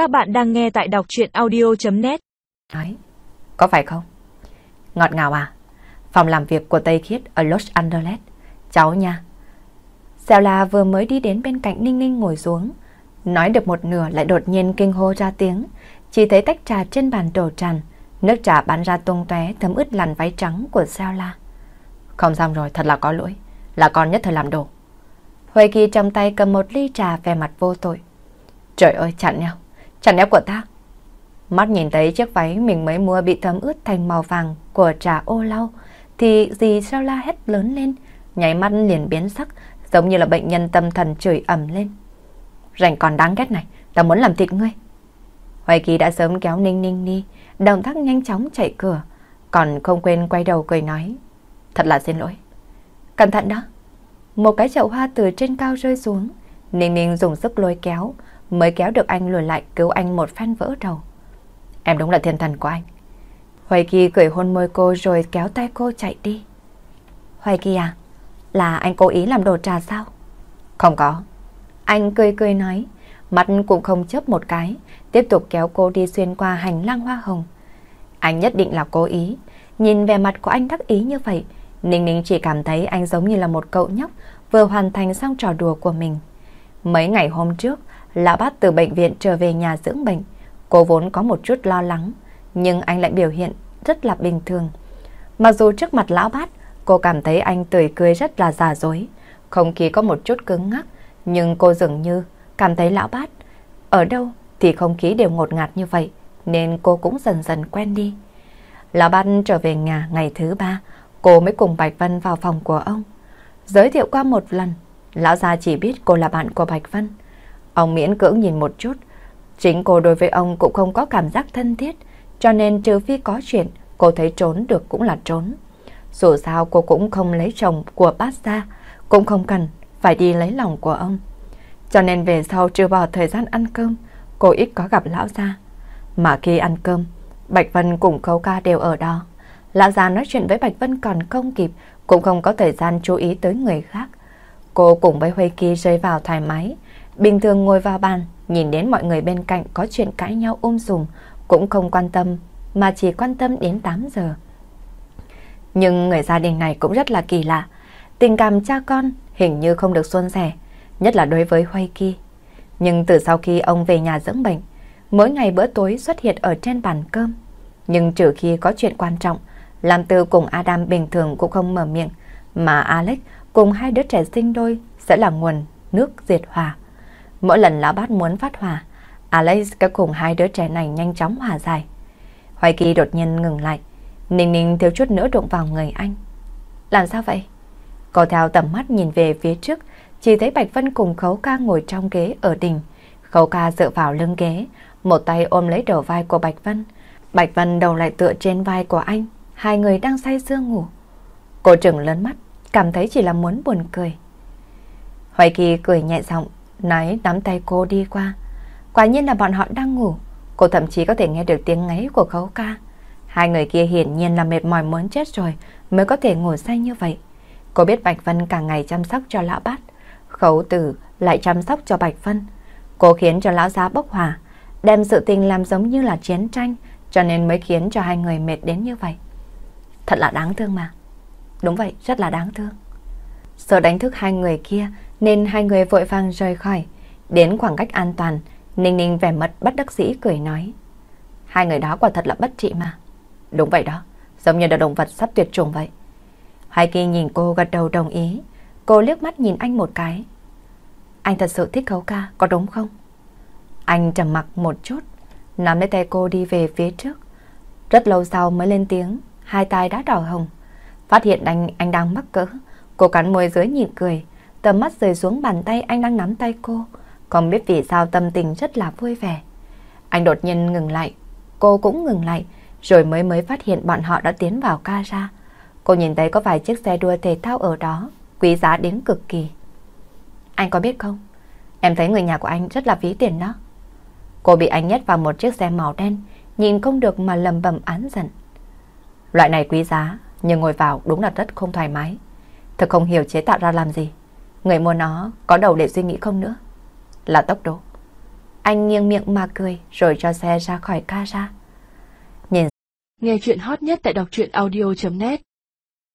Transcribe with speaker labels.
Speaker 1: Các bạn đang nghe tại đọc chuyện audio.net
Speaker 2: Nói, có phải không? Ngọt ngào à? Phòng làm việc của Tây Khiết ở Los Angeles. Cháu nha. Xèo là vừa mới đi đến bên cạnh Ninh Ninh ngồi xuống. Nói được một nửa lại đột nhiên kinh hô ra tiếng. Chỉ thấy tách trà trên bàn đổ tràn. Nước trà bắn ra tung tóe thấm ướt làn váy trắng của Xeo La. Không xong rồi, thật là có lỗi. Là con nhất thời làm đổ. Huệ Kỳ trong tay cầm một ly trà về mặt vô tội. Trời ơi, chặn nhau chẳng lẽ của ta. Mắt nhìn thấy chiếc váy mình mới mua bị thấm ướt thành màu vàng của trà ô lau. Thì dì sao la hét lớn lên. Nháy mắt liền biến sắc. Giống như là bệnh nhân tâm thần chửi ẩm lên. Rảnh còn đáng ghét này. Ta muốn làm thịt ngươi. hoài Kỳ đã sớm kéo Ninh Ninh đi. Động tác nhanh chóng chạy cửa. Còn không quên quay đầu cười nói. Thật là xin lỗi. Cẩn thận đó. Một cái chậu hoa từ trên cao rơi xuống. Ninh Ninh dùng sức lôi kéo, mới kéo được anh lùi lại cứu anh một phen vỡ đầu. Em đúng là thiên thần của anh. Hoài Kỳ cười hôn môi cô rồi kéo tay cô chạy đi. Hoài Kỳ à, là anh cố ý làm đồ trà sao? Không có. Anh cười cười nói, mắt cũng không chớp một cái, tiếp tục kéo cô đi xuyên qua hành lang hoa hồng. Anh nhất định là cố ý, nhìn vẻ mặt của anh đắc ý như vậy, Ninh Ninh chỉ cảm thấy anh giống như là một cậu nhóc vừa hoàn thành xong trò đùa của mình. Mấy ngày hôm trước, Lão Bát từ bệnh viện trở về nhà dưỡng bệnh. Cô vốn có một chút lo lắng, nhưng anh lại biểu hiện rất là bình thường. Mặc dù trước mặt Lão Bát, cô cảm thấy anh tươi cười rất là giả dối. Không khí có một chút cứng ngắc, nhưng cô dường như cảm thấy Lão Bát ở đâu thì không khí đều ngột ngạt như vậy, nên cô cũng dần dần quen đi. Lão Bát trở về nhà ngày thứ ba, cô mới cùng Bạch Vân vào phòng của ông. Giới thiệu qua một lần, lão già chỉ biết cô là bạn của Bạch Vân. Ông miễn cưỡng nhìn một chút, chính cô đối với ông cũng không có cảm giác thân thiết, cho nên trừ phi có chuyện, cô thấy trốn được cũng là trốn. Dù sao cô cũng không lấy chồng của bác ra, cũng không cần phải đi lấy lòng của ông. Cho nên về sau trừ bỏ thời gian ăn cơm, cô ít có gặp lão gia. Mà khi ăn cơm, Bạch Vân cùng Khâu Ca đều ở đó. Lão già nói chuyện với Bạch Vân còn không kịp, cũng không có thời gian chú ý tới người khác. Cô cùng với Huê Kỳ rơi vào thoải mái, bình thường ngồi vào bàn, nhìn đến mọi người bên cạnh có chuyện cãi nhau ôm sùm, cũng không quan tâm, mà chỉ quan tâm đến 8 giờ. Nhưng người gia đình này cũng rất là kỳ lạ, tình cảm cha con hình như không được xuân sẻ, nhất là đối với huy ki Nhưng từ sau khi ông về nhà dưỡng bệnh, mỗi ngày bữa tối xuất hiện ở trên bàn cơm. Nhưng trừ khi có chuyện quan trọng, làm từ cùng Adam bình thường cũng không mở miệng, mà Alex cùng hai đứa trẻ sinh đôi sẽ là nguồn nước diệt hòa. Mỗi lần lão bát muốn phát hỏa, Alex cứ cùng hai đứa trẻ này nhanh chóng hòa giải. Hoài Kỳ đột nhiên ngừng lại, Ninh Ninh thiếu chút nữa đụng vào người anh. Làm sao vậy? Cô theo tầm mắt nhìn về phía trước, chỉ thấy Bạch Vân cùng Khấu Ca ngồi trong ghế ở đỉnh. Khấu Ca dựa vào lưng ghế, một tay ôm lấy đầu vai của Bạch Vân. Bạch Vân đầu lại tựa trên vai của anh, hai người đang say sưa ngủ. Cô trừng lớn mắt, cảm thấy chỉ là muốn buồn cười. Hoài Kỳ cười nhẹ giọng, nói nắm tay cô đi qua. Quả nhiên là bọn họ đang ngủ, cô thậm chí có thể nghe được tiếng ngáy của khấu ca. Hai người kia hiển nhiên là mệt mỏi muốn chết rồi mới có thể ngủ say như vậy. Cô biết Bạch Vân cả ngày chăm sóc cho lão bát, khấu tử lại chăm sóc cho Bạch Vân. Cô khiến cho lão giá bốc hỏa, đem sự tình làm giống như là chiến tranh, cho nên mới khiến cho hai người mệt đến như vậy. Thật là đáng thương mà. Đúng vậy, rất là đáng thương. Sợ đánh thức hai người kia nên hai người vội vàng rời khỏi. Đến khoảng cách an toàn, Ninh Ninh vẻ mặt bất đắc dĩ cười nói. Hai người đó quả thật là bất trị mà. Đúng vậy đó, giống như là động vật sắp tuyệt chủng vậy. Hai Kỳ nhìn cô gật đầu đồng ý. Cô liếc mắt nhìn anh một cái. Anh thật sự thích khấu ca, có đúng không? Anh trầm mặc một chút, nắm lấy tay cô đi về phía trước. Rất lâu sau mới lên tiếng, hai tay đã đỏ hồng. Phát hiện anh anh đang mắc cỡ, cô cắn môi dưới nhịn cười, tầm mắt rơi xuống bàn tay anh đang nắm tay cô, không biết vì sao tâm tình rất là vui vẻ. Anh đột nhiên ngừng lại, cô cũng ngừng lại, rồi mới mới phát hiện bọn họ đã tiến vào ca ra. Cô nhìn thấy có vài chiếc xe đua thể thao ở đó, quý giá đến cực kỳ. Anh có biết không? Em thấy người nhà của anh rất là phí tiền đó. Cô bị anh nhét vào một chiếc xe màu đen, nhìn không được mà lầm bầm án giận. Loại này quý giá, nhưng ngồi vào đúng là rất không thoải mái. Thật không hiểu chế tạo ra làm gì. Người mua nó có đầu để suy nghĩ không nữa. Là tốc độ. Anh nghiêng miệng mà cười, rồi cho xe ra khỏi ca ra.
Speaker 1: Nghe chuyện hot nhất tại đọc truyện audio.net